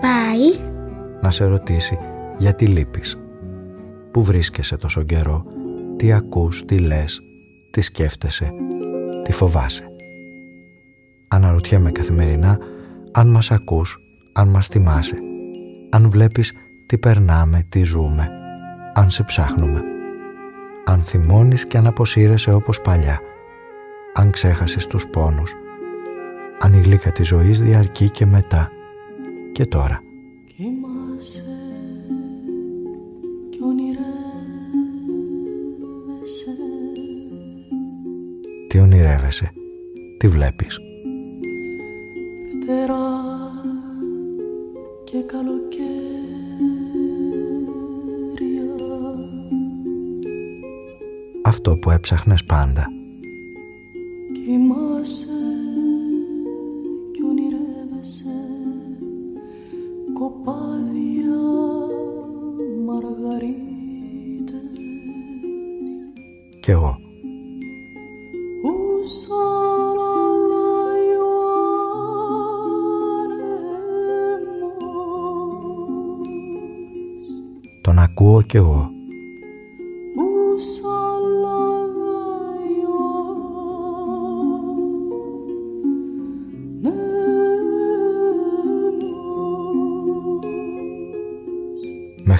Πάει; Να σε ρωτήσει γιατί λείπεις; Πού βρίσκεσαι τόσο καιρό, τι ακούς, τι λες, τι σκέφτεσαι, τι φοβάσαι; Αναρωτιέμαι καθημερινά αν μας ακούς, αν μας θυμάσαι, αν βλέπεις τι περνάμε, τι ζούμε, αν σε ψάχνουμε. Αν θυμώνεις και αν αποσύρεσαι όπως παλιά, αν ξέχασες τους πόνους, αν η γλύκα της ζωής διαρκεί και μετά και τώρα. Τι ονειρεύεσαι, τι βλέπεις. Φτερά και καλοκαίρια Αυτό που έψαχνες πάντα. Κοιμάσαι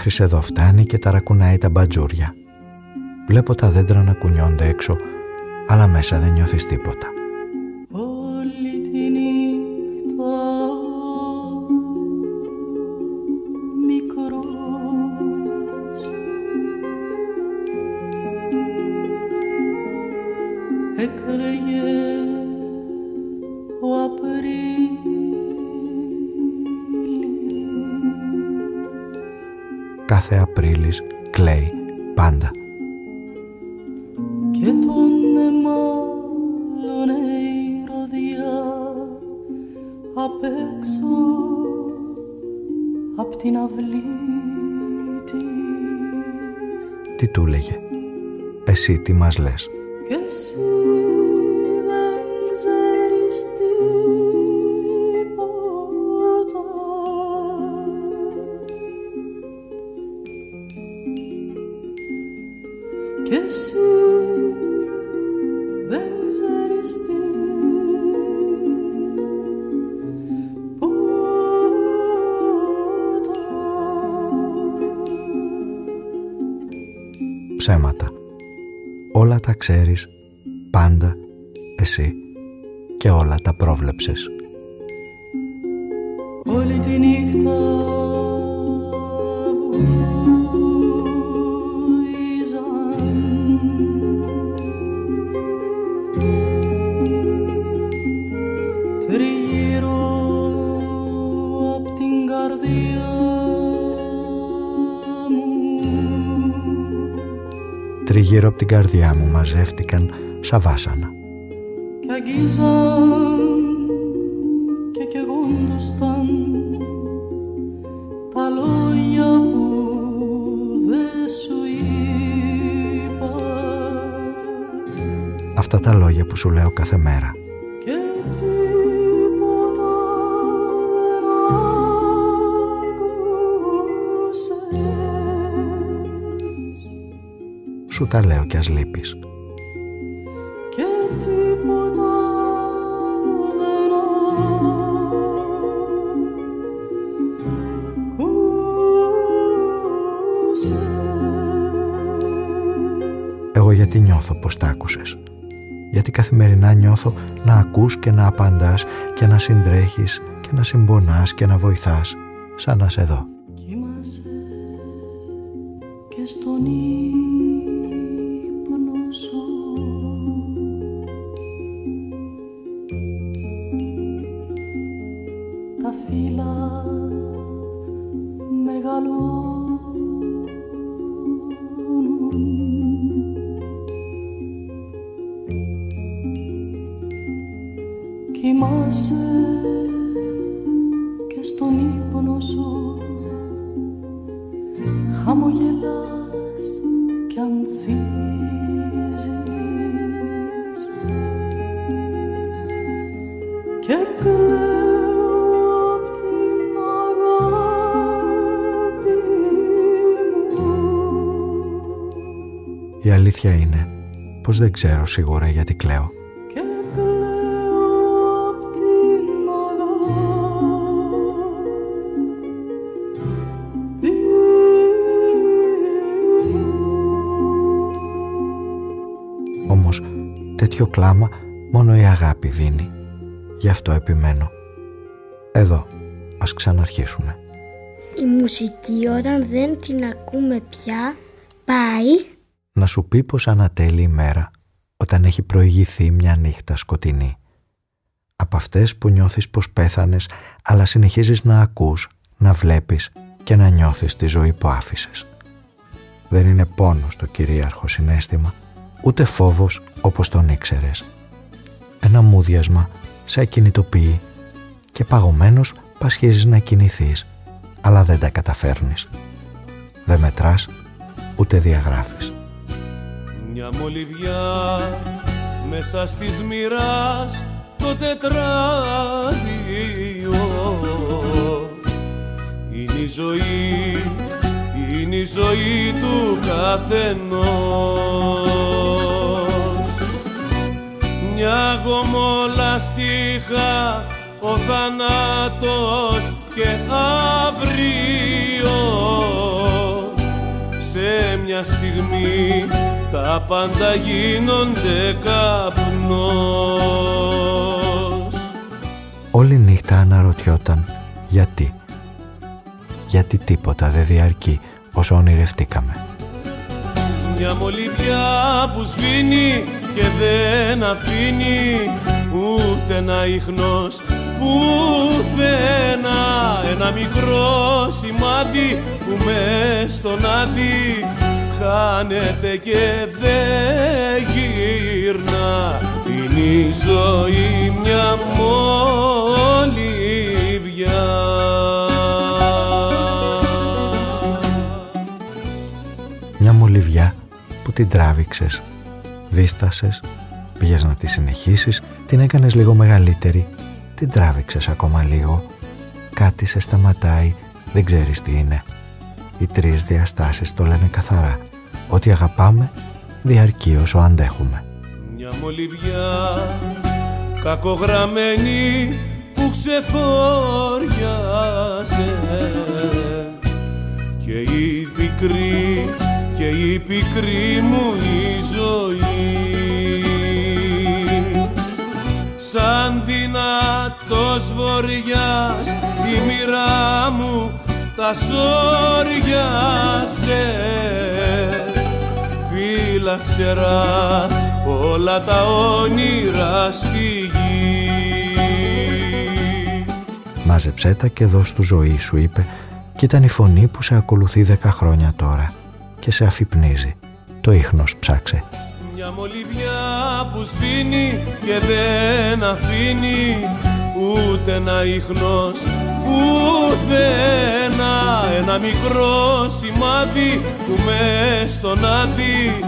Μέχρι σε εδώ φτάνει και ταρακουνάει τα μπατζούρια. Βλέπω τα δέντρα να κουνιόνται έξω, αλλά μέσα δεν νιώθεις τίποτα. Τριγύρω από την καρδιά μου μαζεύτηκαν σαν βάσανα. κι αγγίζαν και καιγόντουσαν τα λόγια που δεν σου είπα Αυτά τα λόγια που σου λέω κάθε μέρα. Τα λέω κι ας λείπεις. και τίποτα δεν άκουσες Εγώ γιατί νιώθω πως τα άκουσες; Γιατί καθημερινά νιώθω να ακούς και να απαντάς και να συντρέχεις και να συμπονάς και να βοηθάς σαν να σε δω. Δεν ξέρω σίγουρα γιατί κλαίω. Όμως τέτοιο κλάμα μόνο η αγάπη δίνει. Γι' αυτό επιμένω. Εδώ, ας ξαναρχίσουμε. Η μουσική όταν δεν την ακούμε πια πάει να σου πει πως ανατέλει η μέρα όταν έχει προηγηθεί μια νύχτα σκοτεινή. Από αυτές που νιώθεις πως πέθανες αλλά συνεχίζεις να ακούς, να βλέπεις και να νιώθεις τη ζωή που άφησες. Δεν είναι πόνος το κυρίαρχο συνέστημα, ούτε φόβος όπως τον ήξερες. Ένα μούδιασμα σε ακινητοποιεί και παγωμένος πασχίζεις να κινηθείς, αλλά δεν τα καταφέρνεις. Δεν μετράς, ούτε διαγράφεις μια μολυβιά μέσα στις μοιράς το τετράδιο. Είναι η ζωή, είναι η ζωή του καθενός. Μια γομολαστίχα ο θανάτος και αύριο σε μια στιγμή. Τα πάντα γίνονται καπνός. Όλη νύχτα αναρωτιόταν γιατί; Γιατί τίποτα δεν διαρκεί όσο ονειρευτήκαμε Μια μολυβιά που σβήνει και δεν αφήνει ούτε ένα ίχνος πουθενά. Ένα μικρό σημάδι που με στον άδει χάνεται και δεν γύρνα είναι η ζωή μια μολυβιά. Μια μολυβιά που την τράβηξες, δίστασες, πήγες να τη συνεχίσεις, την έκανες λίγο μεγαλύτερη, την τράβηξες ακόμα λίγο, κάτι σε σταματάει, δεν ξέρεις τι είναι. Οι τρεις διαστάσεις το λένε καθαρά. Ό,τι αγαπάμε διαρκεί όσο αντέχουμε. Μια μολυβιά κακογραμμένη που ξεφόριασε και η πικρή και η πικρή μου η ζωή σαν δυνατός βοριάς η μοίρα μου τα σόριασε φύλαξερα όλα τα όνειρα στη γη Μάζεψέ τα και δώσ' του ζωή σου είπε και ήταν η φωνή που σε ακολουθεί δέκα χρόνια τώρα και σε αφυπνίζει. Το ίχνος ψάξε. Μια μολυβιά που σβήνει και δεν αφήνει ούτε ένα ίχνος ουδένα ένα μικρό σημάδι που μες στον άδει.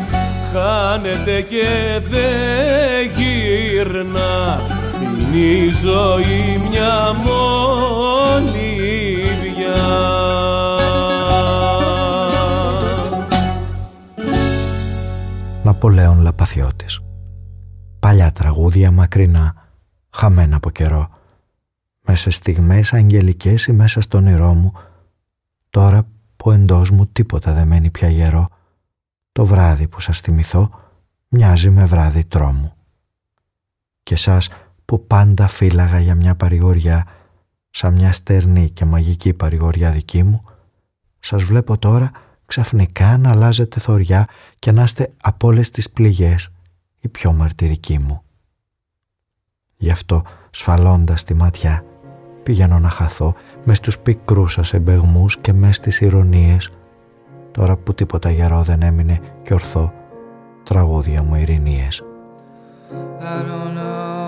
Χάνεται και δεν γύρνα είναι η ζωή μια μολύβια Ναπολέον Λαπαθιώτης. Παλιά τραγούδια μακρινά, χαμένα από καιρό μέσα στιγμές αγγελικές ή μέσα στον όνειρό μου, τώρα που εντός μου τίποτα δεν μένει πια γερό, το βράδυ που σας θυμηθώ μοιάζει με βράδυ τρόμου. Και σας που πάντα φύλαγα για μια παρηγοριά, σαν μια στερνή και μαγική παρηγοριά δική μου, σας βλέπω τώρα ξαφνικά να αλλάζετε θωριά και να είστε από όλες τις πληγές η πιο μαρτυρική μου. Γι' αυτό σφαλώντας τη ματιά Πηγαίνω να χαθώ μες στους πικρούς σας εμπεγμούς και μες στις ηρωνίες τώρα που τίποτα γερό δεν έμεινε και ορθό τραγούδια μου ειρηνίες. τρόπο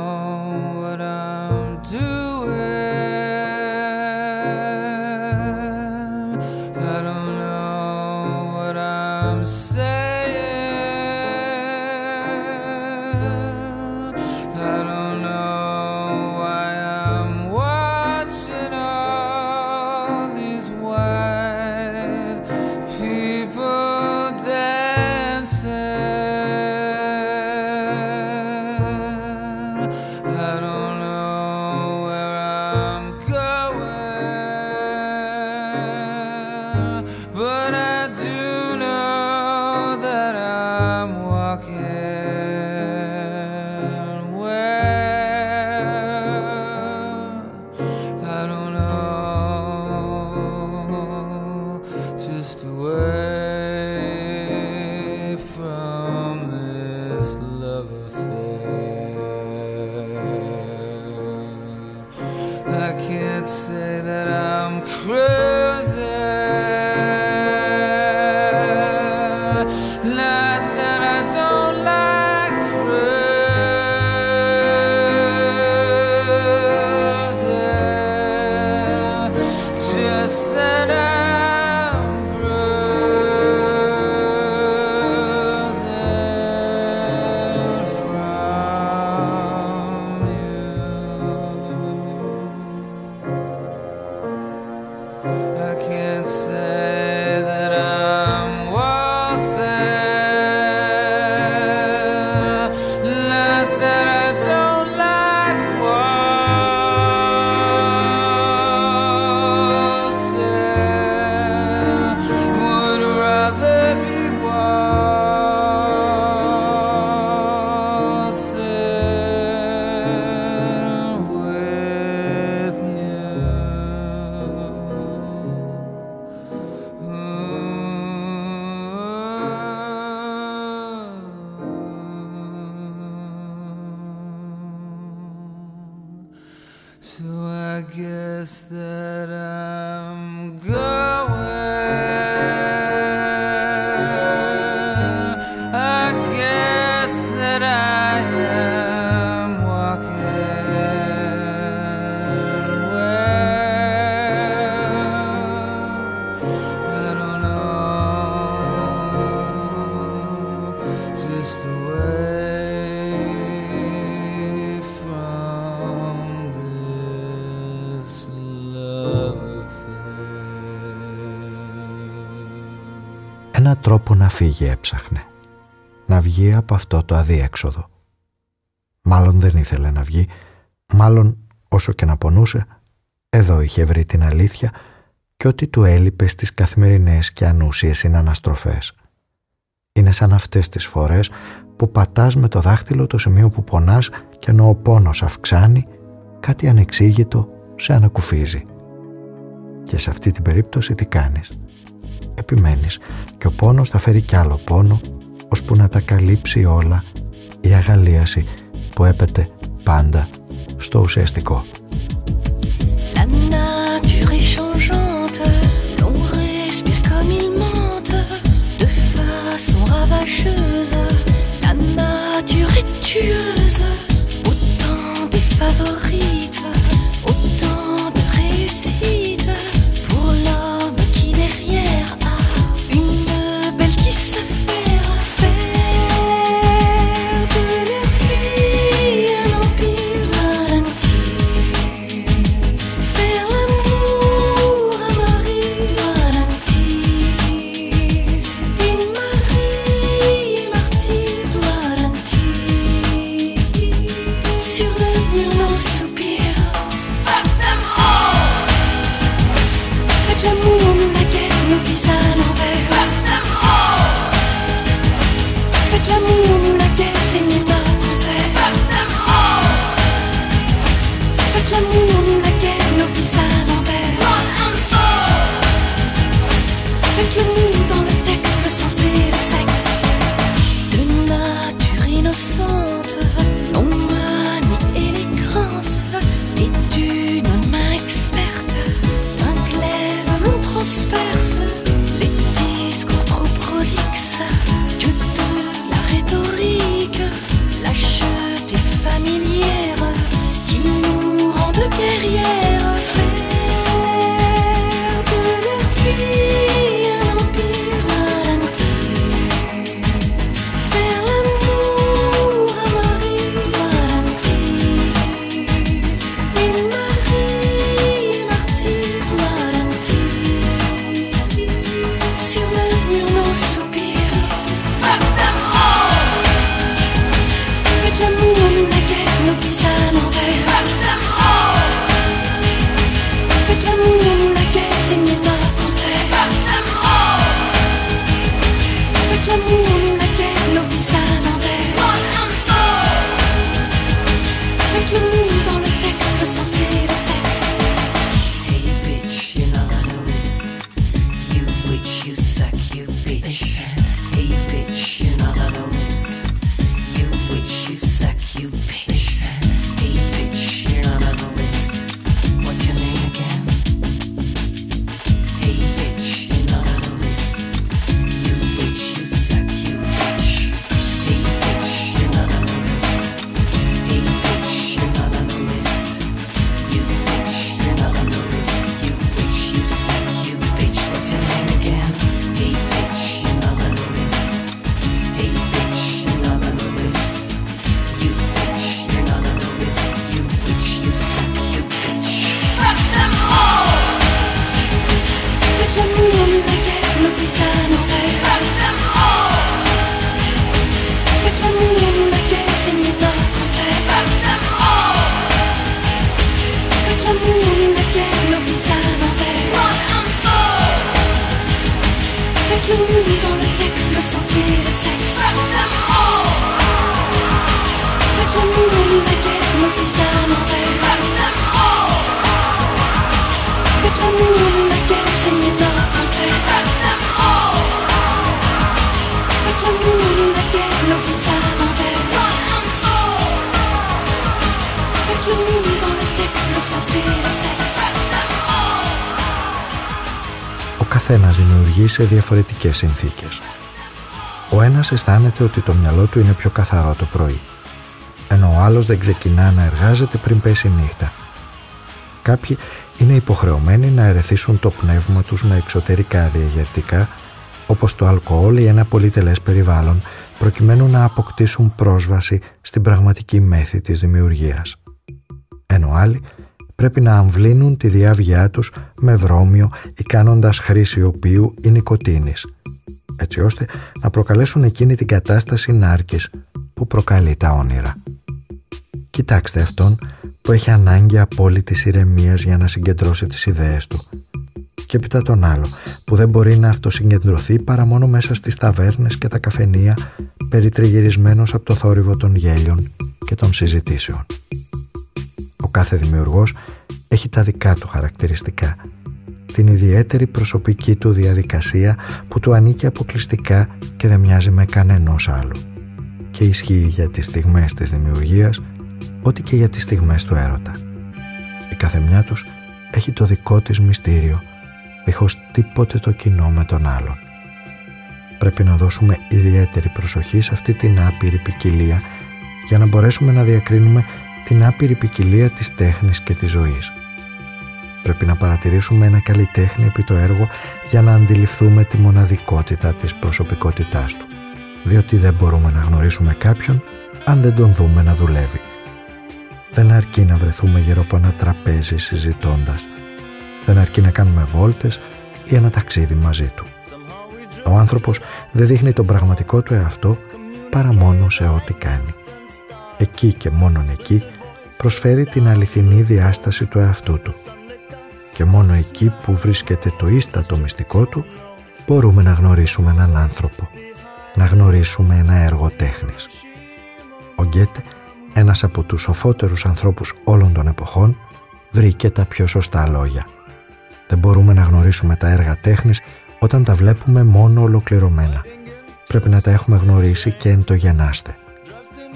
να φύγει έψαχνε. Να βγει από αυτό το αδίέξοδο. Μάλλον δεν ήθελε να βγει, μάλλον όσο και να πονούσε, εδώ είχε βρει την αλήθεια και ότι του έλειπε στις καθημερινές και ανούσιες συναναστροφές. Είναι σαν αυτές τις φορές που πατάς με το δάχτυλο το σημείο που πονάς και ενώ ο πόνος αυξάνει, κάτι ανεξήγητο σε ανακουφίζει. Και σε αυτή την περίπτωση τι κάνεις; Επιμένεις και ο πόνος θα φέρει κι άλλο πόνο ώσπου να τα καλύψει όλα η αγαλίαση που έπεται πάντα στο ουσιαστικό. La nature est changeante, l'on respire καθένας δημιουργεί σε διαφορετικές συνθήκες. Ο ένας αισθάνεται ότι το μυαλό του είναι πιο καθαρό το πρωί, ενώ ο άλλος δεν ξεκινά να εργάζεται πριν πέσει νύχτα. Κάποιοι είναι υποχρεωμένοι να ερεθίσουν το πνεύμα τους με εξωτερικά διαγερτικά, όπως το αλκοόλ ή ένα πολυτελές περιβάλλον, προκειμένου να αποκτήσουν πρόσβαση στην πραγματική μέθη της δημιουργίας. Ενώ άλλοι πρέπει να αμβλύνουν τη διάβγειά τους με βρώμιο ή κάνοντας χρήση οποίου ή νοικοτήνης, έτσι ώστε να προκαλέσουν εκείνη την κατάσταση νάρκης που προκαλεί τα όνειρα. Κοιτάξτε αυτόν που έχει ανάγκη απόλυτης ηρεμίας για να συγκεντρώσει τις ιδέες του και έπειτα τον άλλο που δεν μπορεί να αυτοσυγκεντρωθεί παρά μόνο μέσα στις ταβέρνες και τα καφενεία περιτριγυρισμένος από το θόρυβο των γέλιων και των συζητήσεων. Ο κάθε δημιουργός έχει τα δικά του χαρακτηριστικά. Την ιδιαίτερη προσωπική του διαδικασία που του ανήκει αποκλειστικά και δεν μοιάζει με κανενός άλλου. Και ισχύει για τις στιγμές της δημιουργίας, ό,τι και για τις στιγμές του έρωτα. Η καθεμιά τους έχει το δικό της μυστήριο, δίχως τίποτε το κοινό με τον άλλον. Πρέπει να δώσουμε ιδιαίτερη προσοχή σε αυτή την άπειρη ποικιλία για να μπορέσουμε να διακρίνουμε την άπειρη ποικιλία της τέχνης και της ζωής. Πρέπει να παρατηρήσουμε ένα καλλιτέχνη επί το έργο για να αντιληφθούμε τη μοναδικότητα της προσωπικότητάς του. Διότι δεν μπορούμε να γνωρίσουμε κάποιον αν δεν τον δούμε να δουλεύει. Δεν αρκεί να βρεθούμε γύρω από ένα τραπέζι συζητώντας. Δεν αρκεί να κάνουμε βόλτες ή ένα ταξίδι μαζί του. Ο άνθρωπος δεν δείχνει τον πραγματικό του εαυτό παρά μόνο σε ό,τι κάνει. Εκεί και μόνον εκεί προσφέρει την αληθινή διάσταση του εαυτού του. Και μόνο εκεί που βρίσκεται το ίστατο μυστικό του μπορούμε να γνωρίσουμε έναν άνθρωπο, να γνωρίσουμε ένα έργο τέχνης. Ο Γκέτε, ένας από τους σοφότερους ανθρώπους όλων των εποχών, βρήκε τα πιο σωστά λόγια. Δεν μπορούμε να γνωρίσουμε τα έργα τέχνης όταν τα βλέπουμε μόνο ολοκληρωμένα. Πρέπει να τα έχουμε γνωρίσει και εν το γεννάστε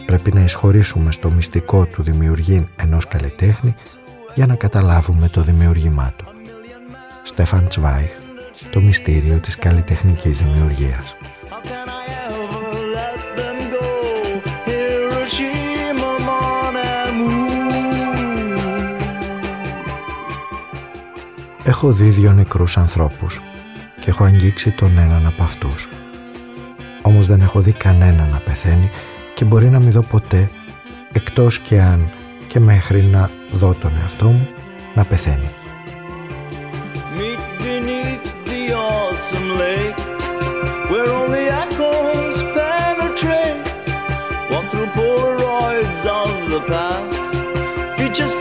πρέπει να εισχωρήσουμε στο μυστικό του δημιουργήν ενός καλλιτέχνη για να καταλάβουμε το δημιουργήμά του. Στέφαν Τσβάιχ, το μυστήριο της καλλιτεχνικής δημιουργίας. Έχω δει δύο νεκρούς ανθρώπους και έχω αγγίξει τον έναν από αυτούς. Όμως δεν έχω δει κανένα να πεθαίνει και μπορεί να μην δω ποτέ εκτός και αν και μέχρι να δω τον εαυτό μου να πεθαίνει. Meet beneath the autumn lake Where only echoes penetrate Walk through polaroids of the past Features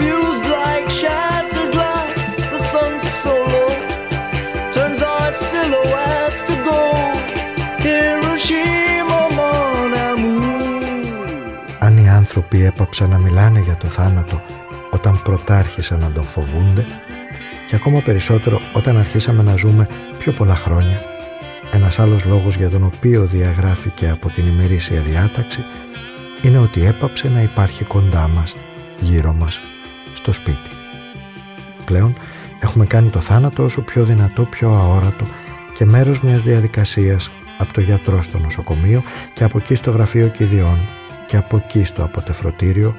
άνθρωποι έπαψαν να μιλάνε για το θάνατο όταν πρωτάρχισαν να τον φοβούνται και ακόμα περισσότερο όταν αρχίσαμε να ζούμε πιο πολλά χρόνια, Ένας άλλος λόγος για τον οποίο διαγράφηκε από την ημερήσια διάταξη είναι ότι έπαψε να υπάρχει κοντά μας, γύρω μας, στο σπίτι. Πλέον έχουμε κάνει το θάνατο όσο πιο δυνατό, πιο αόρατο και μέρος μιας διαδικασίας από το γιατρό στο νοσοκομείο και από εκεί στο γραφείο κηδιών και από εκεί στο αποτεφρωτήριο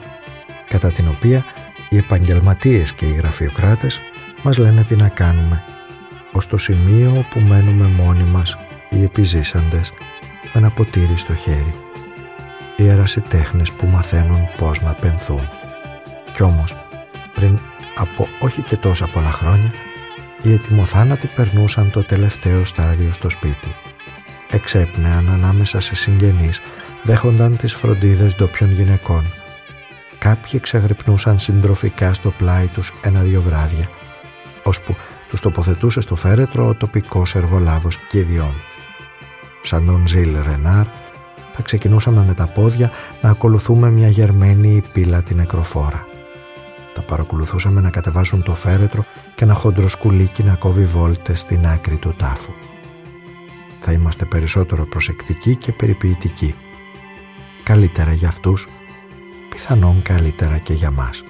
κατά την οποία οι επαγγελματίες και οι γραφειοκράτες μας λένε τι να κάνουμε ως το σημείο που μένουμε μόνοι μας οι επιζήσαντες με ένα ποτήρι στο χέρι. Οι ερασιτέχνες που μαθαίνουν πώς να πενθούν. Κι όμως πριν από όχι και τόσα πολλά χρόνια οι ετοιμοθάνατοι περνούσαν το τελευταίο στάδιο στο σπίτι. Εξέπνεαν ανάμεσα σε συγγενείς δέχονταν τις φροντίδες ντόπιων γυναικών κάποιοι ξεγρυπνούσαν συντροφικά στο πλάι τους ένα-δυο βράδια ώσπου τους τοποθετούσε στο φέρετρο ο τοπικός εργολάβος Κιδιών. Σαν τον Ζιλ Ρενάρ θα ξεκινούσαμε με τα πόδια να ακολουθούμε μια γερμένη πύλα την νεκροφόρα. Τα παρακολουθούσαμε να κατεβάσουν το φέρετρο και ένα χοντροσκουλίκι να κόβει βόλτες στην άκρη του τάφου. Θα είμαστε περισσότερο προσεκτικοί και περιποιητικοί. Καλύτερα για αυτούς, πιθανόν καλύτερα και για μας.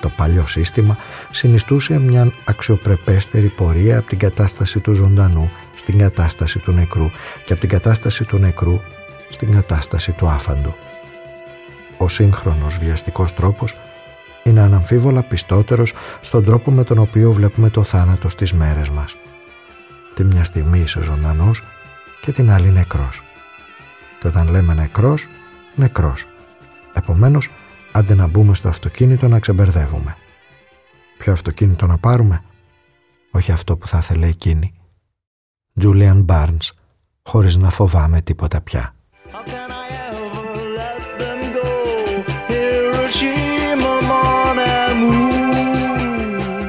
Το παλιό σύστημα συνιστούσε μια αξιοπρεπέστερη πορεία από την κατάσταση του ζωντανού στην κατάσταση του νεκρού και από την κατάσταση του νεκρού στην κατάσταση του άφαντου. Ο σύγχρονος βιαστικός τρόπος είναι αναμφίβολα πιστότερος στον τρόπο με τον οποίο βλέπουμε το θάνατο στις μέρες μας. Τη μια στιγμή είσαι ζωντανός και την άλλη νεκρός. Και όταν λέμε νεκρός, νεκρός. Επομένως, άντε να μπούμε στο αυτοκίνητο να ξεμπερδεύουμε. Ποιο αυτοκίνητο να πάρουμε; Όχι αυτό που θα ήθελε εκείνη. Julian Barnes, χωρίς να φοβάμαι τίποτα πια.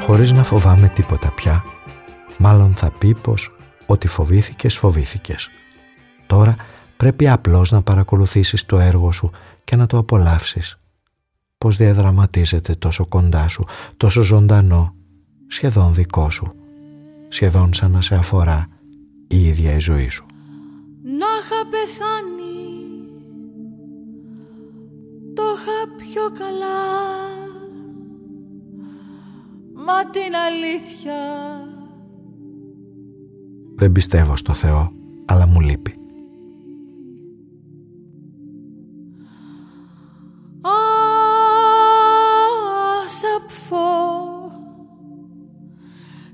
Χωρίς να φοβάμαι τίποτα πια, μάλλον θα πει πως ότι φοβήθηκες, φοβήθηκες. Τώρα πρέπει απλώς να παρακολουθήσεις το έργο σου και να το απολαύσεις πως διαδραματίζεται τόσο κοντά σου, τόσο ζωντανό, σχεδόν δικό σου, σχεδόν σαν να σε αφορά η ίδια η ζωή σου. Να είχα πεθάνει, το είχα πιο καλά, μα την αλήθεια. Δεν πιστεύω στο Θεό, αλλά μου λείπει.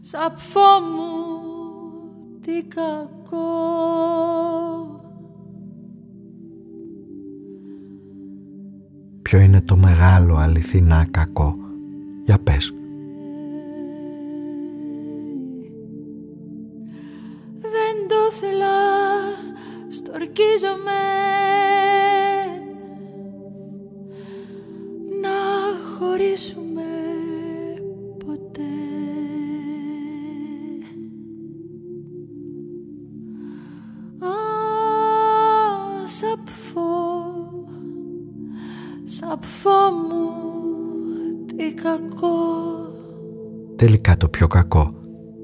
Σαπφό μου τι κακό. Ποιο είναι το μεγάλο αληθινά κακό; Για πες. Δεν το θέλα Στορκίζομαι. Να χωρίσουμε Τελικά το πιο κακό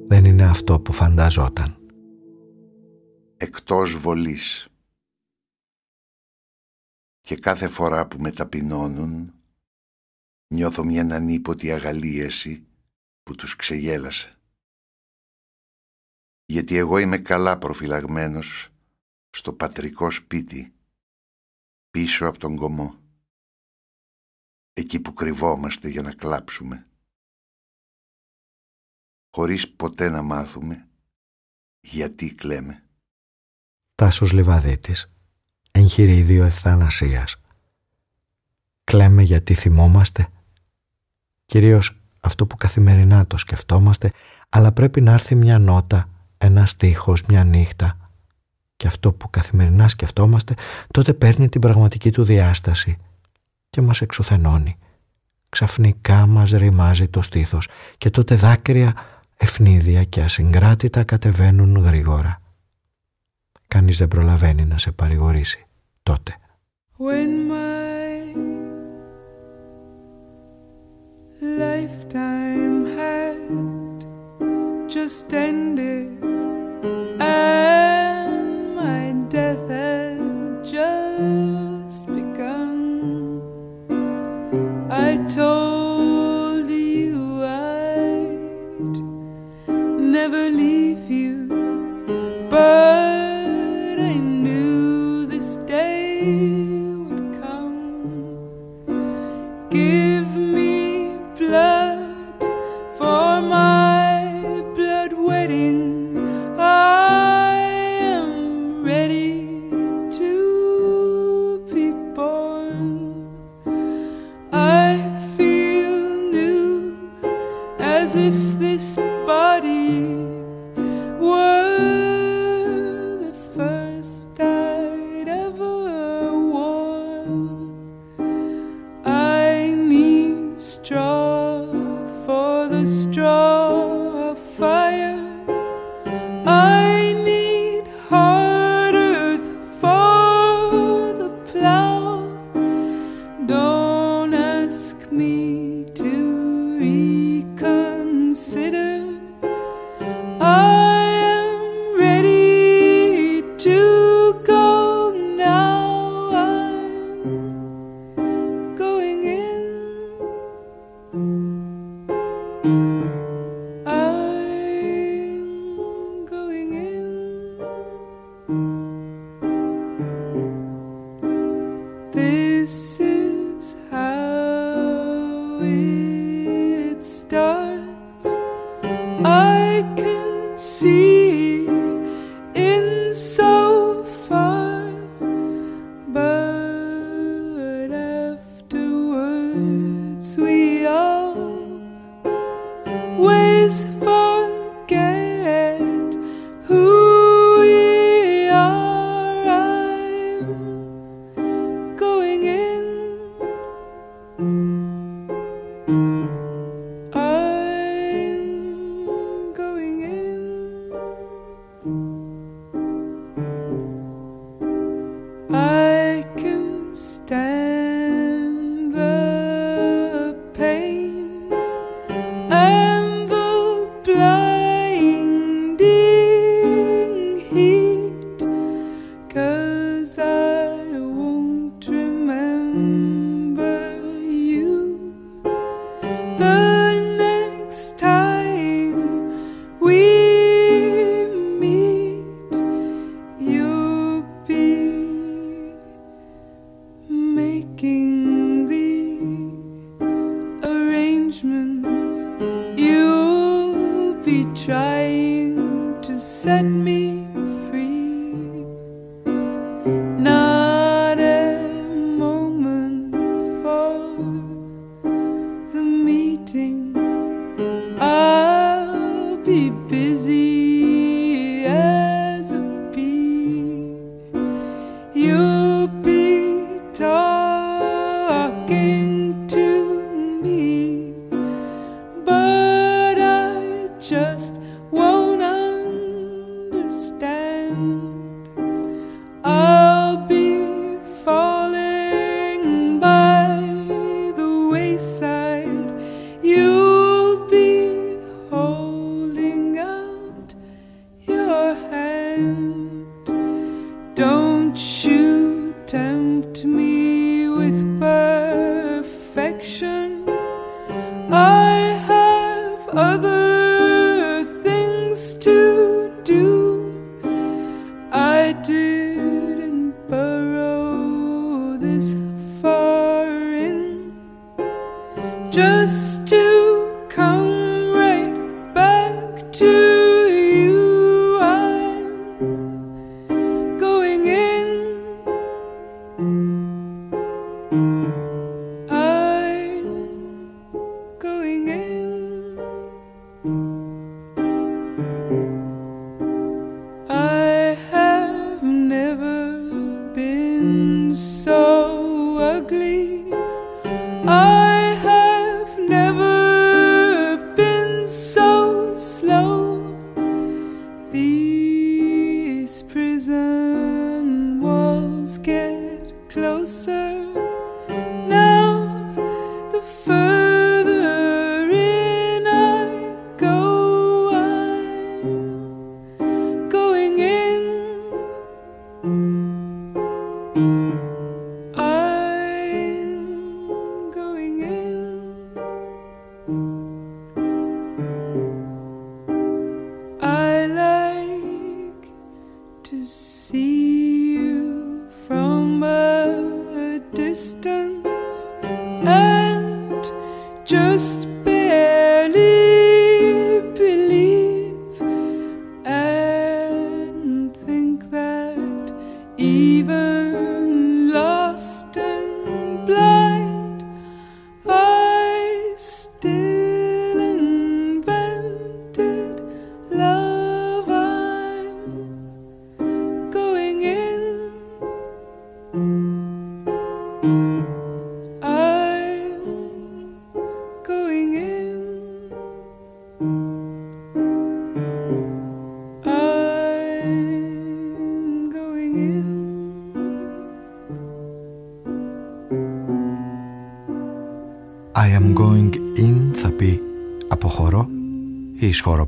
δεν είναι αυτό που φανταζόταν. Εκτός βολής Και κάθε φορά που με ταπεινώνουν Νιώθω μια ανίποτη αγαλίεση που τους ξεγέλασε. Γιατί εγώ είμαι καλά προφυλαγμένος στο πατρικό σπίτι πίσω από τον κομμό εκεί που κρυβόμαστε για να κλάψουμε, χωρίς ποτέ να μάθουμε γιατί κλαίμε. Τάσος Λιβαδίτης, εγχειρίδιο ευθανασίας. Κλαίμε γιατί θυμόμαστε. Κυρίως αυτό που καθημερινά το σκεφτόμαστε, αλλά πρέπει να έρθει μια νότα, ένα στίχος, μια νύχτα. Και αυτό που καθημερινά σκεφτόμαστε, τότε παίρνει την πραγματική του διάσταση και μας εξουθενώνει. Ξαφνικά μας ρημάζει το στήθος και τότε δάκρυα ευνίδια και ασυγκράτητα κατεβαίνουν γρήγορα. Κανείς δεν προλαβαίνει να σε παρηγορήσει τότε. When my lifetime had just ended and my death had just begun. I told just to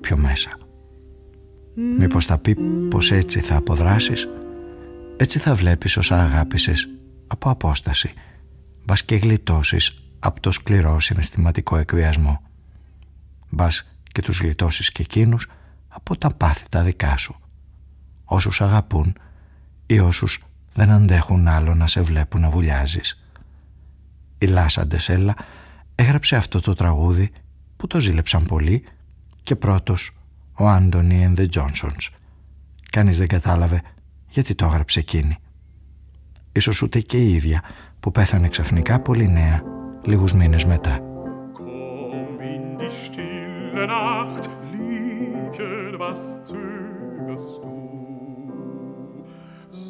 πιο μέσα. Μήπως θα πει πως έτσι θα αποδράσεις, έτσι θα βλέπεις όσα αγάπησες από απόσταση, μπας και γλιτώσεις από το σκληρό συναισθηματικό εκβιασμό. Μπας και τους γλιτώσεις και εκείνους από τα πάθη τα δικά σου. Όσους αγαπούν ή όσους δεν αντέχουν άλλο να σε βλέπουν να βουλιάζεις. Η Λάσα Ντεσέλα έγραψε αυτό το τραγούδι που το ζήλεψαν πολύ και πρώτος ο Άντωνι and the Johnsons. Κανείς δεν κατάλαβε γιατί το έγραψε εκείνη. Ίσως ούτε και η ίδια που πέθανε ξαφνικά πολύ νέα λίγους μήνες μετά. Komm in die stille Nacht, Liebchen, was zögerst du?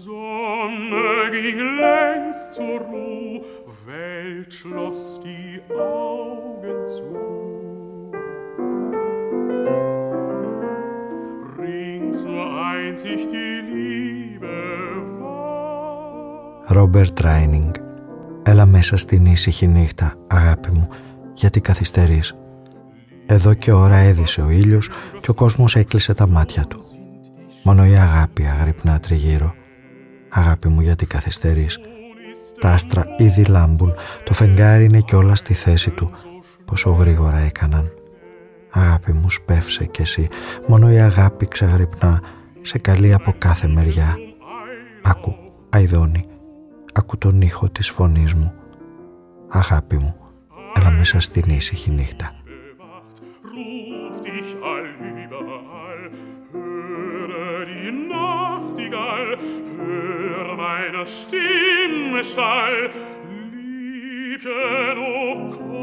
Sonne ging längst zur Ruh, Welt schloss die Augen zu. Ρόμπερτ Ράινινγκ Έλα μέσα στην ήσυχη νύχτα αγάπη μου γιατί καθυστερείς. Εδώ και ώρα έδισε ο ήλιος και ο κόσμος έκλεισε τα μάτια του. Μόνο η αγάπη αγρυπνά τριγύρω. Αγάπη μου γιατί καθυστερείς. Τα άστρα ήδη λάμπουν Το φεγγάρι είναι κιόλας στη θέση του. Πόσο γρήγορα έκαναν Αγάπη μου σπεύσε κι εσύ. Μόνο η αγάπη ξαγρυπνά. Σε καλεί από κάθε μεριά. Άκου, Αϊδόνη. Άκου τον ήχο της φωνής μου. Αγάπη μου Έλα μέσα στην ήσυχη νύχτα bewacht, ruft dich all überall. Höre die Nachtigall, höre meine Stimme Schall. Liebchen, oh komm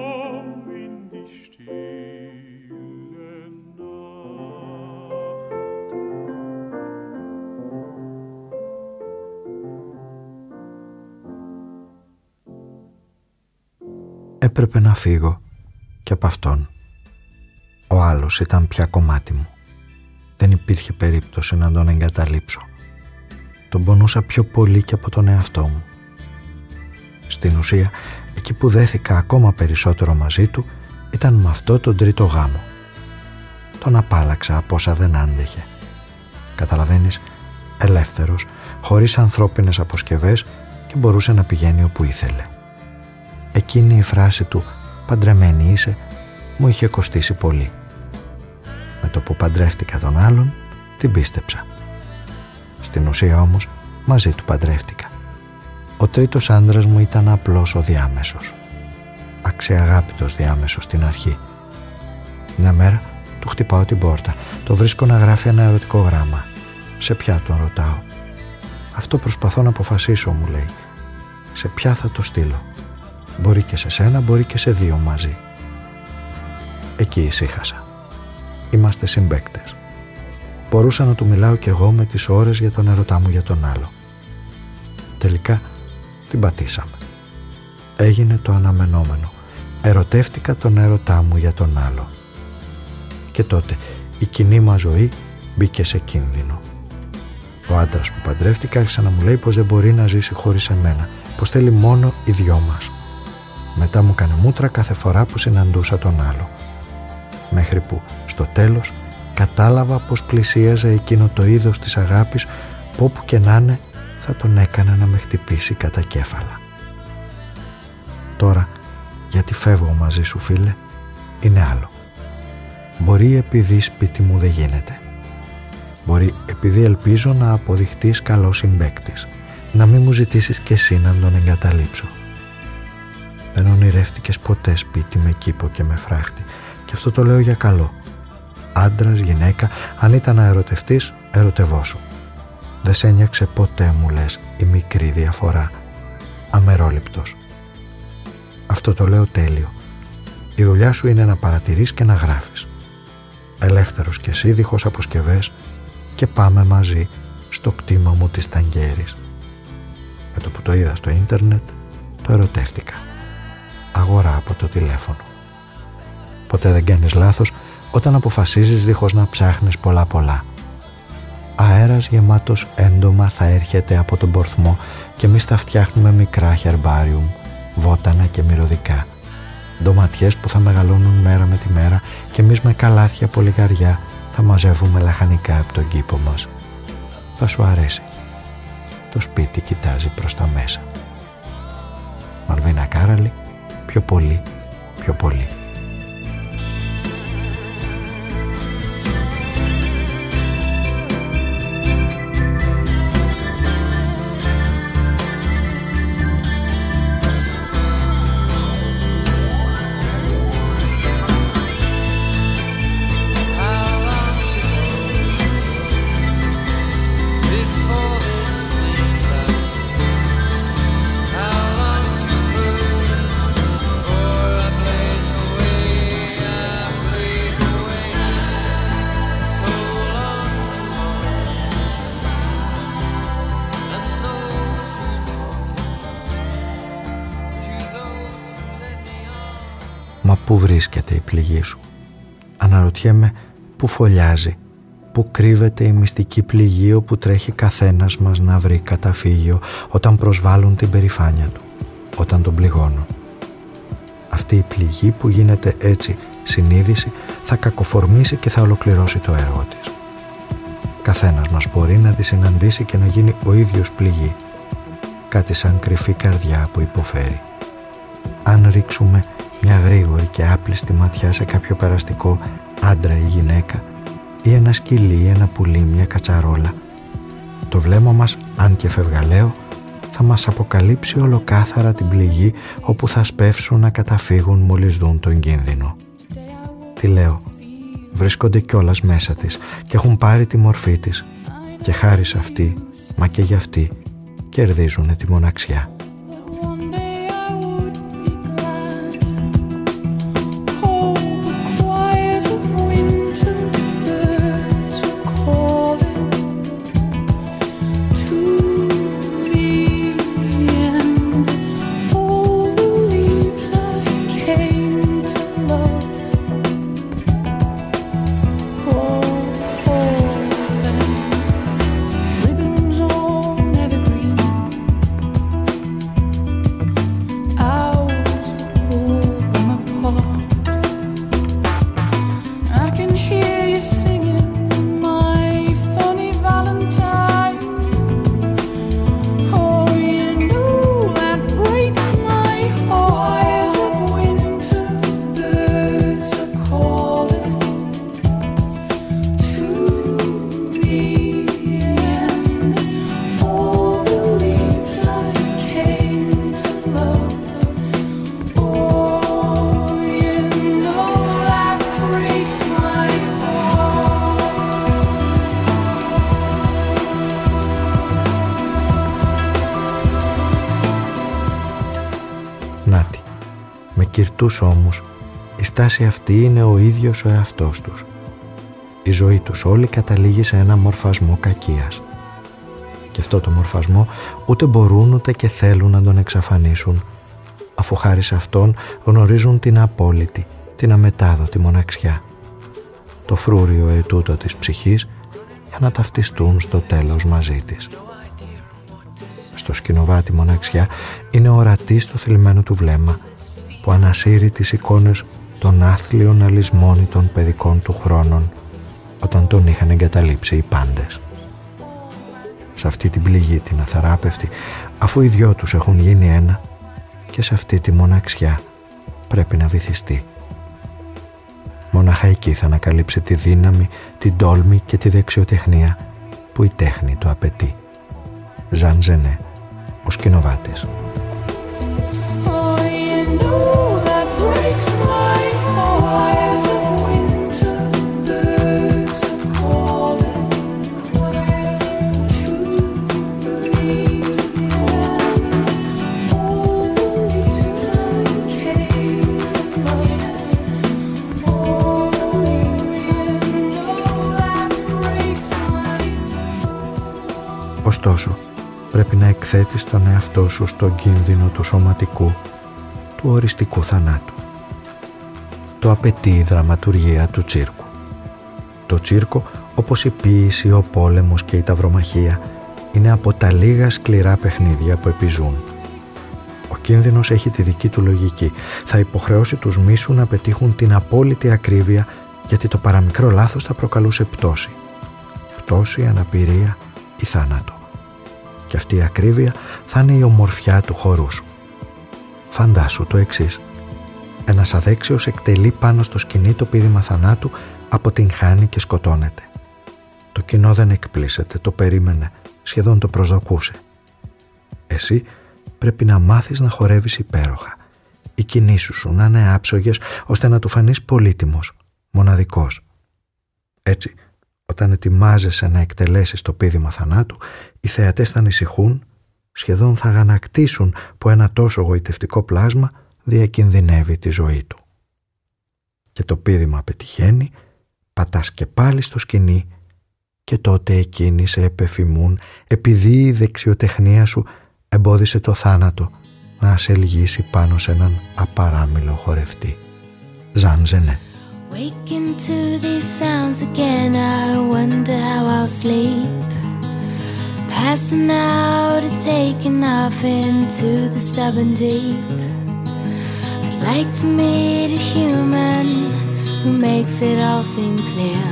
Έπρεπε να φύγω και από αυτόν. Ο άλλος ήταν πια κομμάτι μου. Δεν υπήρχε περίπτωση να τον εγκαταλείψω. Τον πονούσα πιο πολύ και από τον εαυτό μου. Στην ουσία, εκεί που δέθηκα ακόμα περισσότερο μαζί του ήταν με αυτό τον τρίτο γάμο. Τον απάλαξα από όσα δεν άντεχε. Καταλαβαίνεις, ελεύθερος, χωρίς ανθρώπινες αποσκευές και μπορούσε να πηγαίνει όπου ήθελε. Εκείνη η φράση του «παντρεμένη είσαι» μου είχε κοστίσει πολύ. Με το που παντρεύτηκα τον άλλον, την πίστεψα. Στην ουσία όμως, μαζί του παντρεύτηκα. Ο τρίτος άντρας μου ήταν απλός ο διάμεσος. Αξιαγάπητος διάμεσος στην αρχή. Μια μέρα του χτυπάω την πόρτα. Το βρίσκω να γράφει ένα ερωτικό γράμμα. Σε ποια τον ρωτάω; Αυτό προσπαθώ να αποφασίσω, μου λέει. Σε ποια θα το στείλω; Μπορεί και σε σένα, μπορεί και σε δύο μαζί. Εκεί ησύχασα. Είμαστε συμπέκτες. Μπορούσα να του μιλάω κι εγώ με τις ώρες για τον ερωτά μου για τον άλλο. Τελικά την πατήσαμε. Έγινε το αναμενόμενο. Ερωτεύτηκα τον ερωτά μου για τον άλλο. Και τότε η κοινή μας ζωή μπήκε σε κίνδυνο. Ο άντρας που παντρεύτηκα άρχισε να μου λέει πως δεν μπορεί να ζήσει χωρίς εμένα, πως θέλει μόνο οι δυο μας. Μετά μου έκανε μούτρα κάθε φορά που συναντούσα τον άλλο. Μέχρι που, στο τέλος, κατάλαβα πως πλησίαζε εκείνο το είδος της αγάπης που όπου και να είναι θα τον έκανε να με χτυπήσει κατά κέφαλα. Τώρα, γιατί φεύγω μαζί σου φίλε, είναι άλλο. Μπορεί επειδή σπίτι μου δεν γίνεται. Μπορεί επειδή ελπίζω να αποδειχτείς καλός συμπέκτης, να μην μου ζητήσεις και εσύ να τον εγκαταλείψω. Δεν ονειρεύτηκες ποτέ σπίτι με κήπο και με φράχτη. Και αυτό το λέω για καλό. Άντρας, γυναίκα, αν ήταν να ερωτευτείς, ερωτευόσου. Δεν σε ένιωξε ποτέ μου λες η μικρή διαφορά. Αμερόληπτος. Αυτό το λέω τέλειο. Η δουλειά σου είναι να παρατηρείς και να γράφεις. Ελεύθερος και εσύ δίχως αποσκευές και πάμε μαζί στο κτήμα μου της Ταγκέρης. Με το που το είδα στο ίντερνετ το ερωτεύτηκα. Αγορά από το τηλέφωνο. Ποτέ δεν κάνεις λάθος όταν αποφασίζεις δίχως να ψάχνεις πολλά πολλά. Αέρας γεμάτος έντομα θα έρχεται από τον πορθμό και εμείς θα φτιάχνουμε μικρά χερμπάριουμ, βότανα και μυρωδικά. Ντοματιές που θα μεγαλώνουν μέρα με τη μέρα και εμείς με καλάθια πολυγαριά θα μαζεύουμε λαχανικά από τον κήπο μας. Θα σου αρέσει. Το σπίτι κοιτάζει προς τα μέσα. Μαλβίνα Κάραλη, πιο πολύ, πιο πολύ. Πληγή σου. Αναρωτιέμαι πού φωλιάζει, πού κρύβεται η μυστική πληγή όπου τρέχει καθένας μας να βρει καταφύγιο όταν προσβάλλουν την περηφάνεια του, όταν τον πληγώνουν. Αυτή η πληγή που γίνεται έτσι συνείδηση θα κακοφορμήσει και θα ολοκληρώσει το έργο της. Καθένας μας μπορεί να τη συναντήσει και να γίνει ο ίδιος πληγή, κάτι σαν κρυφή καρδιά που υποφέρει. Αν ρίξουμε μια γρήγορη και άπλιστη ματιά σε κάποιο περαστικό άντρα ή γυναίκα ή ένα σκυλί ή ένα πουλί, μια κατσαρόλα. Το βλέμμα μας, αν και φευγαλαίο, θα μας αποκαλύψει ολοκάθαρα την πληγή όπου θα σπεύσουν να καταφύγουν μόλις δουν τον κίνδυνο. Τι λέω, βρίσκονται κιόλας μέσα της και έχουν πάρει τη μορφή της και χάρη σε αυτή, μα και για αυτή, κερδίζουν τη μοναξιά. Η στάση αυτή είναι ο ίδιος ο εαυτός τους. Η ζωή τους όλη καταλήγει σε ένα μορφασμό κακίας. Και αυτό το μορφασμό ούτε μπορούν ούτε και θέλουν να τον εξαφανίσουν αφού χάρη σε αυτόν γνωρίζουν την απόλυτη, την αμετάδοτη μοναξιά. Το φρούριο ετούτο της ψυχής για να ταυτιστούν στο τέλος μαζί της. Στο σκηνοβάτι μοναξιά είναι ορατή στο θλιμμένο του βλέμμα που ανασύρει τις εικόνες των άθλιων αλυσμόνητων παιδικών του χρόνων όταν τον είχαν εγκαταλείψει οι πάντες. Σε αυτή την πληγή την αθαράπευτη αφού οι δυο τους έχουν γίνει ένα και σε αυτή τη μοναξιά πρέπει να βυθιστεί. Μονάχα εκεί θα ανακαλύψει τη δύναμη, την τόλμη και τη δεξιοτεχνία που η τέχνη του απαιτεί. Ζαν Ζενέ, ο σκηνοβάτης. Σου στον κίνδυνο του σωματικού, του οριστικού θανάτου. Το απαιτεί η δραματουργία του τσίρκου. Το τσίρκο, όπως η ποίηση, ο πόλεμος και η ταυρομαχία, είναι από τα λίγα σκληρά παιχνίδια που επιζούν. Ο κίνδυνος έχει τη δική του λογική. Θα υποχρεώσει τους μίσου να πετύχουν την απόλυτη ακρίβεια γιατί το παραμικρό λάθος θα προκαλούσε πτώση. Πτώση, αναπηρία ή θάνατο. Και αυτή η ακρίβεια θα είναι η ομορφιά του χορού σου. Φαντάσου το εξής. Ένας αδέξιος εκτελεί πάνω στο σκηνή το πίδημα θανάτου, αποτυγχάνει και σκοτώνεται. Το κοινό δεν εκπλήσεται, το περίμενε, σχεδόν το προσδοκούσε. Εσύ πρέπει να μάθεις να χορεύεις υπέροχα. Οι κινήσεις σου να είναι άψογες ώστε να του φανείς πολύτιμος, μοναδικός. Έτσι, όταν ετοιμάζεσαι να εκτελέσεις το πίδημα θανάτου, οι θεατές θα ανησυχούν, σχεδόν θα αγανακτήσουν που ένα τόσο γοητευτικό πλάσμα διακινδυνεύει τη ζωή του. Και το πίδημα πετυχαίνει, πατάς και πάλι στο σκηνή και τότε εκείνοι σε επεφημούν επειδή η δεξιοτεχνία σου εμπόδισε το θάνατο να σε ελγήσει πάνω σε έναν απαράμιλο χορευτή. Ζάνζενε. Waking to these sounds again, I wonder how I'll sleep. Passing out is taking off into the stubborn deep. I'd like to meet a human who makes it all seem clear.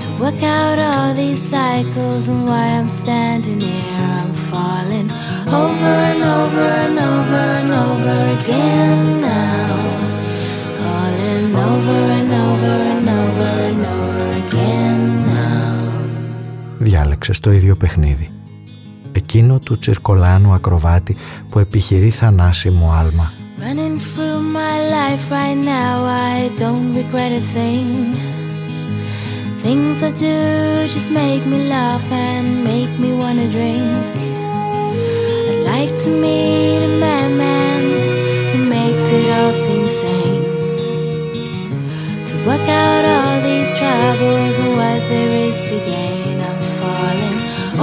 To work out all these cycles and why I'm standing here, I'm falling over and over and over and over again now. Διάλεξε το ίδιο παιχνίδι. Εκείνο του τσιρκολάνου ακροβάτη που επιχειρεί θανάσιμο άλμα. Running through my life right now I don't regret a thing Things I do just make me laugh and make me wanna drink I'd like to meet a madman who makes it all seem sane Work out all these troubles and what there is to gain.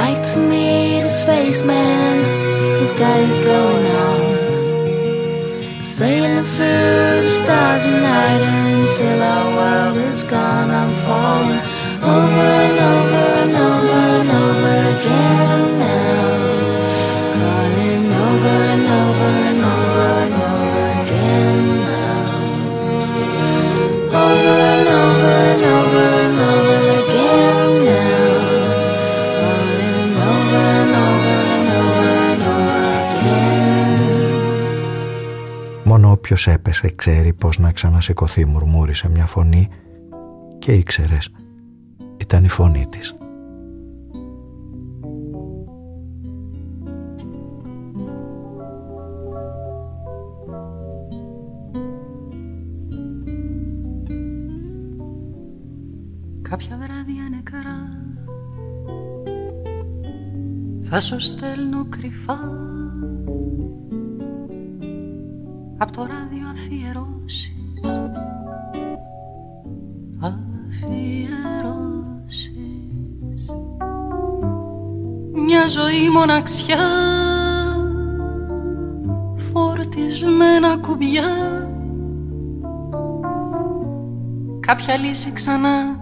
Like to meet a spaceman who's got it going on. Sailing through the stars at night until our world is gone. I'm falling over and over and over and over again όποιος έπεσε ξέρει πως να ξανασηκωθεί μουρμούρισε μια φωνή και ήξερες ήταν η φωνή της. Κάποια βράδια νεκρά θα σου στέλνω κρυφά από το ράδιο αφιερώσει. Αφιερώσεις. Μια ζωή μοναξιά φορτισμένα κουμπιά. Κάποια λύση ξανά.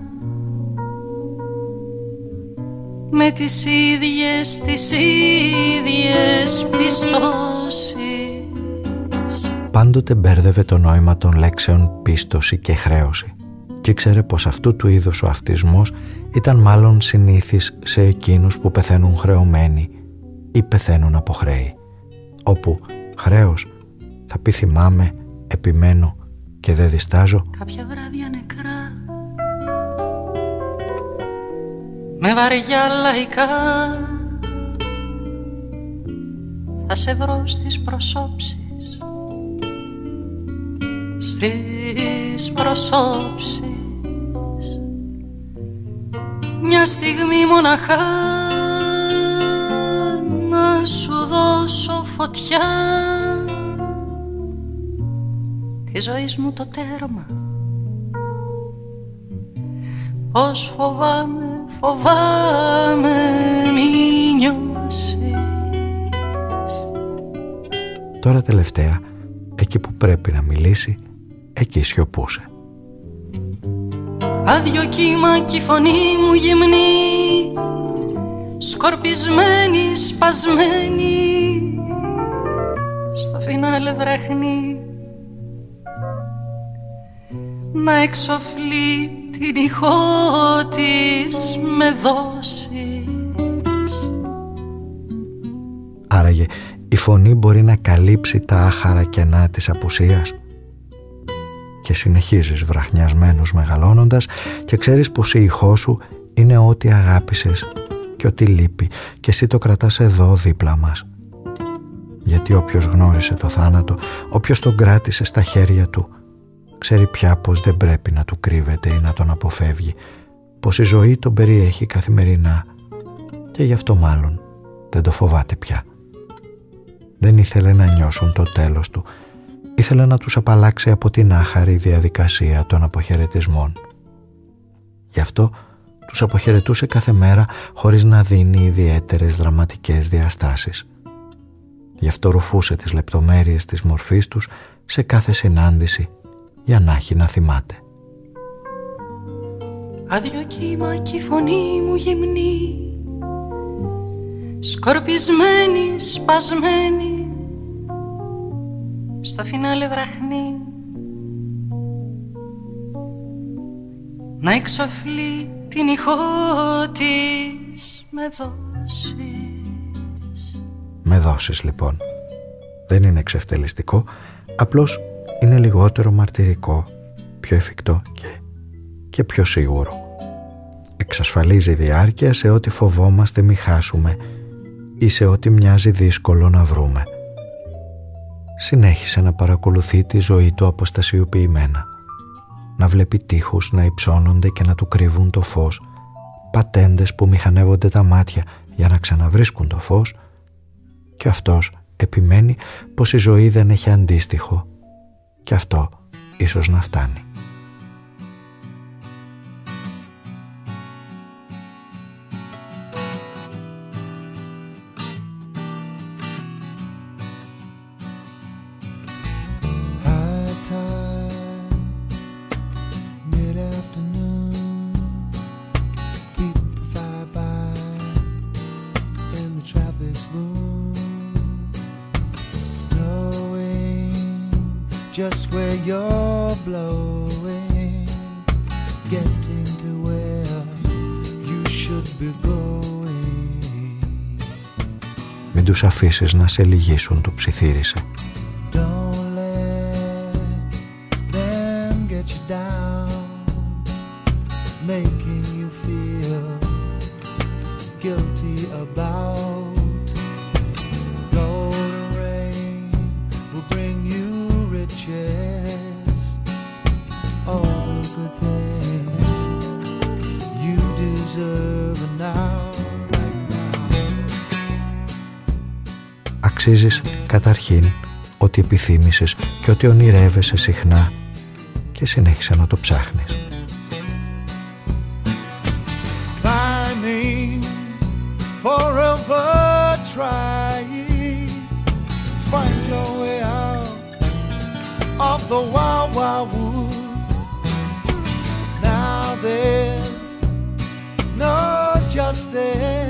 Με τις ίδιες, τις ίδιες πιστώσεις Πάντοτε μπέρδευε το νόημα των λέξεων πίστοση και χρέωση. Και ήξερε πως αυτού του είδους ο αυτισμός ήταν μάλλον συνήθις σε εκείνους που πεθαίνουν χρεωμένοι ή πεθαίνουν από χρέη. Όπου χρέος θα πει θυμάμαι, επιμένω και δεν διστάζω Κάποια βράδια νεκρά με βαριά λαϊκά θα σε βρω στις προσώψεις στις προσώψεις. Μια στιγμή μοναχά να σου δώσω φωτιά. Τη ζωή μου το τέρμα. Πως φοβάμαι, φοβάμαι μη νιώσεις. Τώρα τελευταία, εκεί που πρέπει να μιλήσει, εκεί σιωπούσε. Άδειο κύμα κι η φωνή μου γυμνή Σκορπισμένη, σπασμένη Στο φινάλε βραχνή Να εξοφλεί την ηχό της με δόσεις Άραγε η φωνή μπορεί να καλύψει τα άχαρα κενά της απουσίας; Και συνεχίζεις βραχνιασμένος μεγαλώνοντας και ξέρεις πως η ηχό σου είναι ό,τι αγάπησες και ό,τι λείπει και εσύ το κρατάς εδώ δίπλα μας. Γιατί όποιος γνώρισε το θάνατο, όποιος τον κράτησε στα χέρια του, ξέρει πια πως δεν πρέπει να του κρύβεται ή να τον αποφεύγει, πως η ζωή τον περιέχει καθημερινά και γι' αυτό μάλλον δεν το φοβάται πια. Δεν ήθελε να νιώσουν το τέλος του ήθελε να τους απαλλάξει από την άχαρη διαδικασία των αποχαιρετισμών. Γι' αυτό τους αποχαιρετούσε κάθε μέρα χωρίς να δίνει ιδιαίτερες δραματικές διαστάσεις. Γι' αυτό ρουφούσε τις λεπτομέρειες της μορφής τους σε κάθε συνάντηση για να έχει να θυμάται. Άδειο κύμα και η φωνή μου γυμνή Σκορπισμένη, σπασμένη στο φινάλε βραχνή. Να εξοφλεί την ηχό της με δόσεις. Με δόσεις λοιπόν. Δεν είναι εξευτελιστικό απλώς είναι λιγότερο μαρτυρικό πιο εφικτό και, και πιο σίγουρο. Εξασφαλίζει διάρκεια σε ό,τι φοβόμαστε μη χάσουμε ή σε ό,τι μοιάζει δύσκολο να βρούμε συνέχισε να παρακολουθεί τη ζωή του αποστασιοποιημένα. Να βλέπει τείχους να υψώνονται και να του κρύβουν το φως, πατέντες που μηχανεύονται τα μάτια για να ξαναβρίσκουν το φως και αυτός επιμένει πως η ζωή δεν έχει αντίστοιχο και αυτό ίσως να φτάνει. Τους αφήσεις να σε λυγίσουν του ψιθύρισε. Αξίζεις καταρχήν ότι επιθύμησες και ότι ονειρεύεσαι συχνά και συνέχισε να το ψάχνεις. Find your way out of the wild, wild wood. Now there's no justice.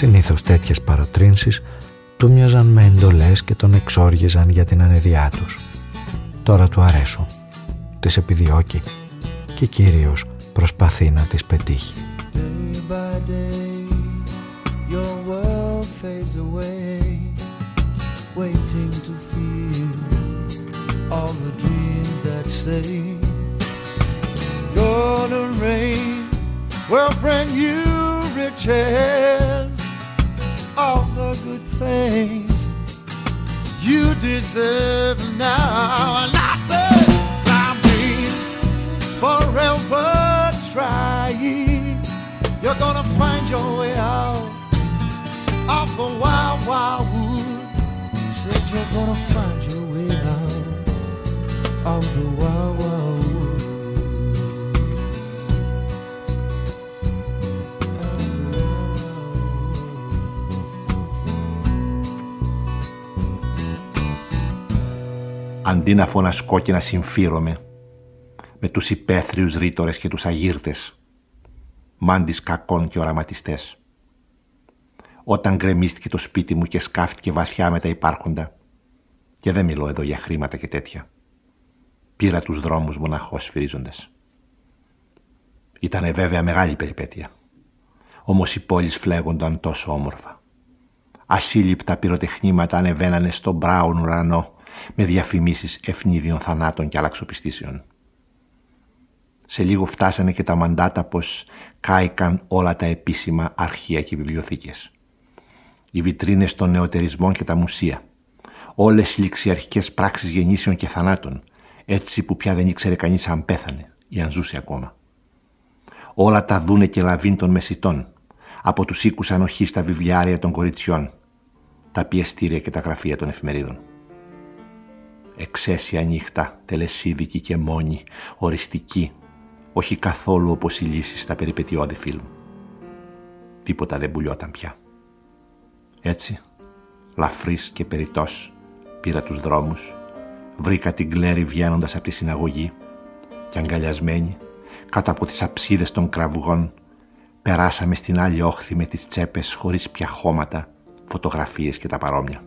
Συνήθως τέτοιες παροτρύνσεις του μοιάζαν με εντολές και τον εξόργιζαν για την ανεδειά τους. Τώρα του αρέσουν, τις επιδιώκει και κυρίως προσπαθεί να τις πετύχει. waiting to feel all the dreams that say golden rain will bring you riches all the good things you deserve now. And I said I've been forever trying. You're gonna find your way out of the wild wild wood said you're gonna Αντί να φωνασκώ και να συμφίρομαι με τους υπαίθριους ρήτορες και τους αγύρτες, μάντις κακών και οραματιστές όταν γκρεμίστηκε το σπίτι μου και σκάφτηκε βαθιά με τα υπάρχοντα. Και δεν μιλώ εδώ για χρήματα και τέτοια. Πήρα τους δρόμους μοναχώς σφυρίζοντας. Ήτανε βέβαια μεγάλη περιπέτεια. Όμως οι πόλεις φλέγονταν τόσο όμορφα. Ασύλληπτα πυροτεχνήματα ανεβαίνανε στον μπράουν ουρανό με διαφημίσεις ευνίδιων θανάτων και αλλαξοπιστήσεων. Σε λίγο φτάσανε και τα μαντάτα πως κάηκαν όλα τα επίσημα αρχεία και βιβλιοθήκες οι βιτρίνες των νεοτερισμών και τα μουσεία. Όλες οι ληξιαρχικές πράξεις γεννήσεων και θανάτων, έτσι που πια δεν ήξερε κανείς αν πέθανε ή αν ζούσε ακόμα. Όλα τα δούνε και λαβήν των μεσητών, από τους οίκους ανοχής στα βιβλιάρια των κοριτσιών, τα πιεστήρια και τα γραφεία των εφημερίδων. Εξαίσια νύχτα, τελεσίδικη και μόνη, οριστική, όχι καθόλου όπως οι λύσεις στα περιπετειώδη φιλμ. Τίποτα δεν πουλιόταν πια. Έτσι, λαφρύς και περιτός, πήρα τους δρόμους, βρήκα την Κλέρη βγαίνοντας από τη συναγωγή και αγκαλιασμένη, κάτω από τις αψίδες των κραυγών, περάσαμε στην άλλη όχθη με τις τσέπες χωρίς πια χώματα, φωτογραφίες και τα παρόμοια.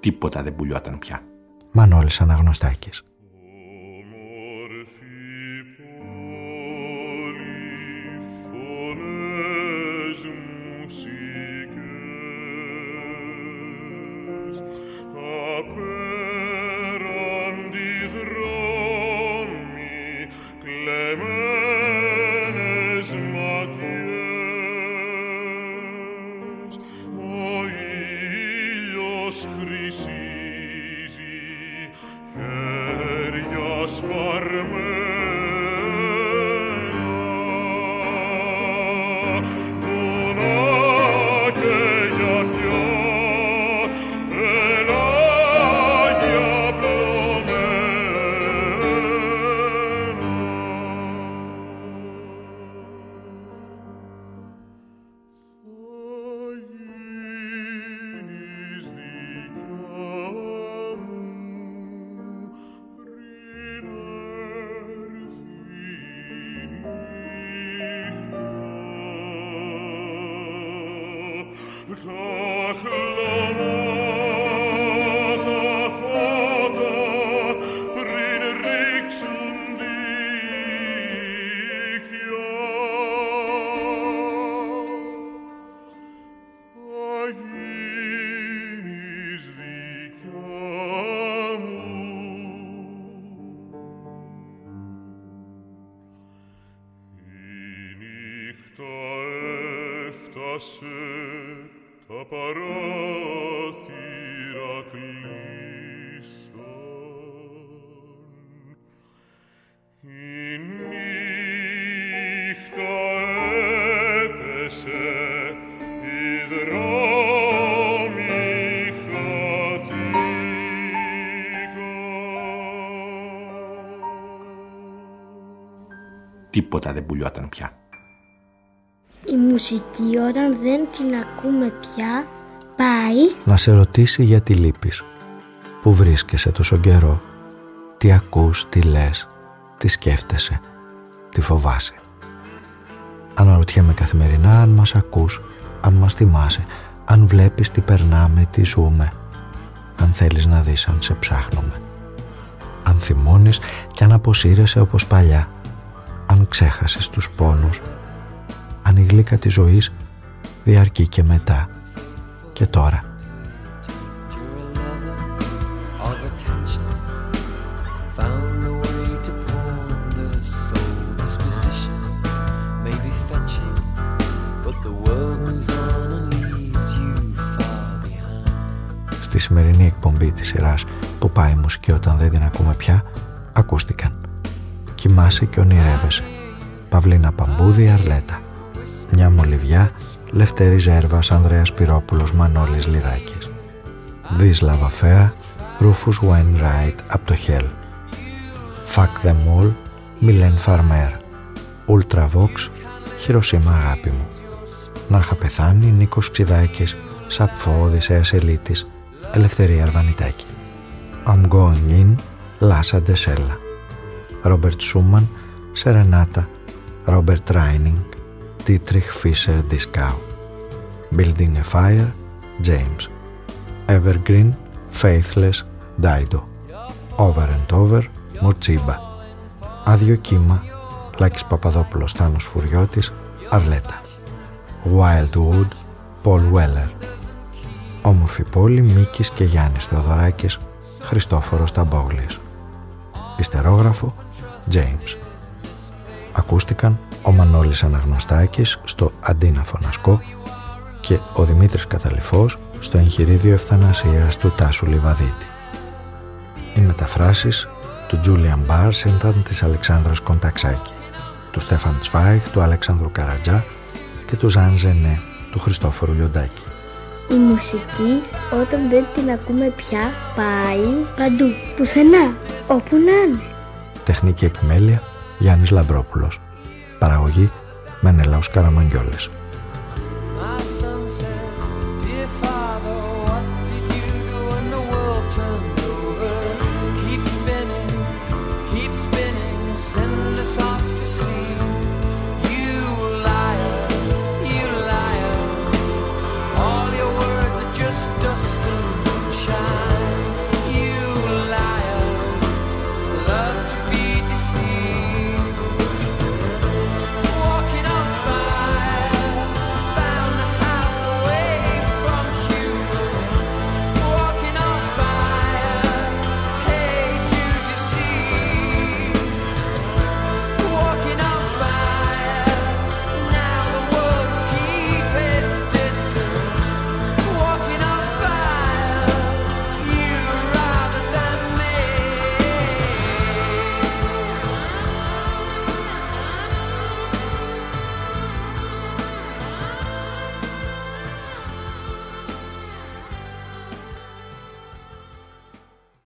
Τίποτα δεν πουλιόταν πια. Μανώλης Αναγνωστάκης Τίποτα δεν πουλιόταν πια. Η μουσική όταν δεν την ακούμε πια πάει να σε ρωτήσει γιατί λείπεις. Πού βρίσκεσαι τόσο καιρό. Τι ακούς, τι λες, τι σκέφτεσαι, τι φοβάσαι. Αναρωτιέμαι καθημερινά αν μας ακούς, αν μας θυμάσαι, αν βλέπεις τι περνάμε, τι ζούμε. Αν θέλεις να δεις αν σε ψάχνουμε. Αν θυμώνεις και αν αποσύρεσαι όπως παλιά. Αν ξέχασες τους πόνους. Αν η γλύκα της ζωής διαρκεί και μετά. Και τώρα. Στη σημερινή εκπομπή της σειράς που πάει η μουσική όταν δεν την ακούμε πια ακούστηκαν «Κοιμάσαι και ονειρεύεσαι» Παυλίνα Παμπούδη Αρλέτα. «Μια μολυβιά» Λευτέρη Ζέρβας Ανδρέας Πυρόπουλος Μανώλης Λιδάκης This Love Affair Rufus Wainwright από το Hell Fuck Them All Μιλέν Φαρμέρ. Ultravox Χειροσύμα αγάπη μου. Να είχα πεθάνει Νίκος Ξιδάκης Σαπφό Οδυσσέας Ελίτης Ελευθερία Αρβανιτάκη. I'm Going In Λάσα Ντεσέλα. Ρόμπερτ Σούμαν Σερενάτα Ρόμπερτ Ράινινγκ Τίτριχ Φίσερ Δισκάου Building a Fire James Evergreen Faithless Dido Over and Over Μορτσίμπα Άδειο κύμα Λάκης Παπαδόπουλος Θάνος Φουριώτης Αρλέτα Wildwood Paul Weller Όμορφη πόλη Μίκης και Γιάννης Θεοδωράκης Χριστόφορος Ταμπόγλης Ιστερόγραφο James Ακούστηκαν ο Μανώλης Αναγνωστάκης στο Αντίνα Φωνασκό και ο Δημήτρης Καταληφός στο εγχειρίδιο ευθανασίας του Τάσου Λιβαδίτη. Οι μεταφράσεις του Τζούλιαν Μπάρς ήταν της Αλεξάνδρας Κονταξάκη, του Στέφαν Τσφάιχ, του Αλεξάνδρου Καρατζά και του Ζαν Ζενέ, του Χριστόφορου Λιοντάκη. Η μουσική όταν δεν την ακούμε πια πάει παντού, πουθενά, όπου να είναι. Τεχνική επιμέλεια Γιάννης Λαμπρόπουλος. Παραγωγή Μενέλαος Καραμαγγιόλης.